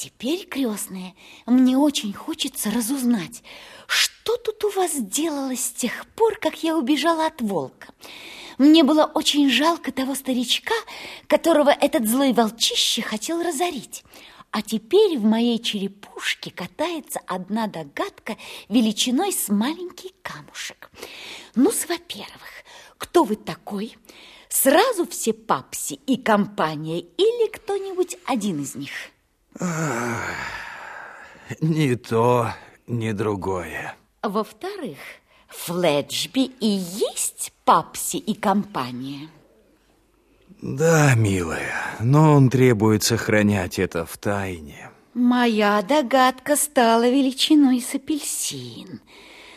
теперь, крестная, мне очень хочется разузнать, что тут у вас делалось с тех пор, как я убежала от волка. Мне было очень жалко того старичка, которого этот злой волчище хотел разорить. А теперь в моей черепушке катается одна догадка величиной с маленький камушек. Ну, во-первых, кто вы такой? Сразу все папси и компания или кто-нибудь один из них? Ни то, ни другое. Во-вторых, Фледжби и есть папси и компания? Да, милая, но он требует сохранять это в тайне. Моя догадка стала величиной с апельсин.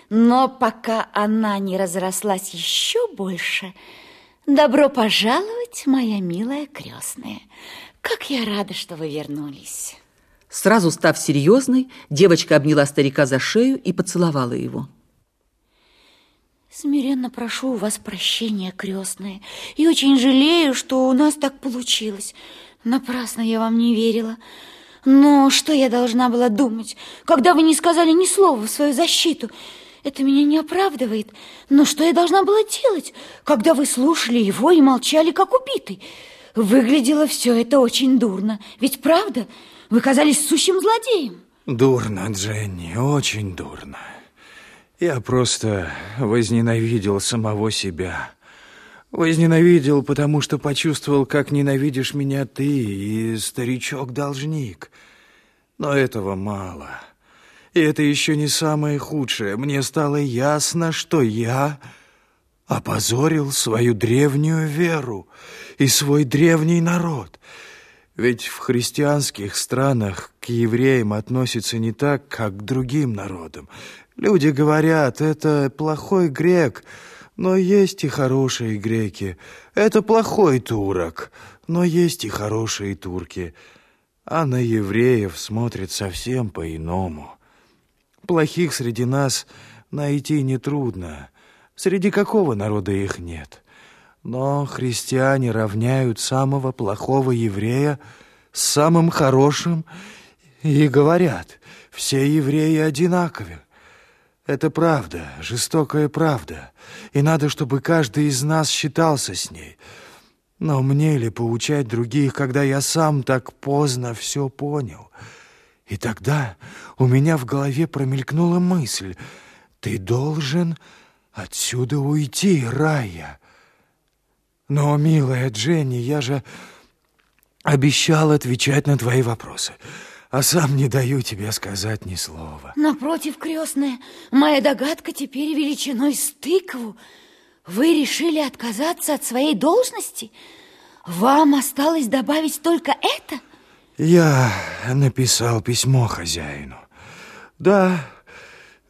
Но пока она не разрослась еще больше, добро пожаловать, моя милая крестная. Как я рада, что вы вернулись. Сразу став серьезной, девочка обняла старика за шею и поцеловала его. Смиренно прошу у вас прощения, крестная, и очень жалею, что у нас так получилось. Напрасно я вам не верила. Но что я должна была думать, когда вы не сказали ни слова в свою защиту? Это меня не оправдывает. Но что я должна была делать, когда вы слушали его и молчали, как убитый? Выглядело все это очень дурно. Ведь правда, вы казались сущим злодеем. Дурно, Дженни, очень дурно. Я просто возненавидел самого себя. Возненавидел, потому что почувствовал, как ненавидишь меня ты и старичок-должник. Но этого мало. И это еще не самое худшее. Мне стало ясно, что я опозорил свою древнюю веру и свой древний народ. Ведь в христианских странах к евреям относятся не так, как к другим народам. Люди говорят, это плохой грек, но есть и хорошие греки. Это плохой турок, но есть и хорошие турки. А на евреев смотрят совсем по-иному. Плохих среди нас найти нетрудно. Среди какого народа их нет? Но христиане равняют самого плохого еврея с самым хорошим и говорят, все евреи одинаковы. Это правда, жестокая правда, и надо, чтобы каждый из нас считался с ней. Но мне ли поучать других, когда я сам так поздно все понял? И тогда у меня в голове промелькнула мысль, ты должен отсюда уйти, Рая. Но, милая Дженни, я же обещал отвечать на твои вопросы а сам не даю тебе сказать ни слова. Напротив, крестная, моя догадка теперь величиной с тыкву. Вы решили отказаться от своей должности? Вам осталось добавить только это? Я написал письмо хозяину. Да,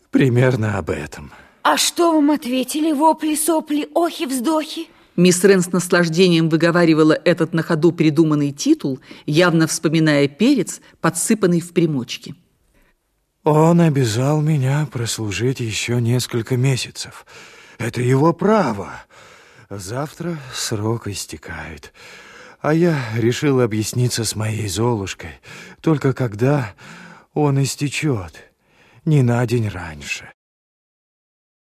примерно об этом. А что вам ответили вопли-сопли, охи-вздохи? Мисс Рен с наслаждением выговаривала этот на ходу придуманный титул, явно вспоминая перец, подсыпанный в примочки. Он обязал меня прослужить еще несколько месяцев. Это его право. Завтра срок истекает. А я решил объясниться с моей Золушкой, только когда он истечет, не на день раньше.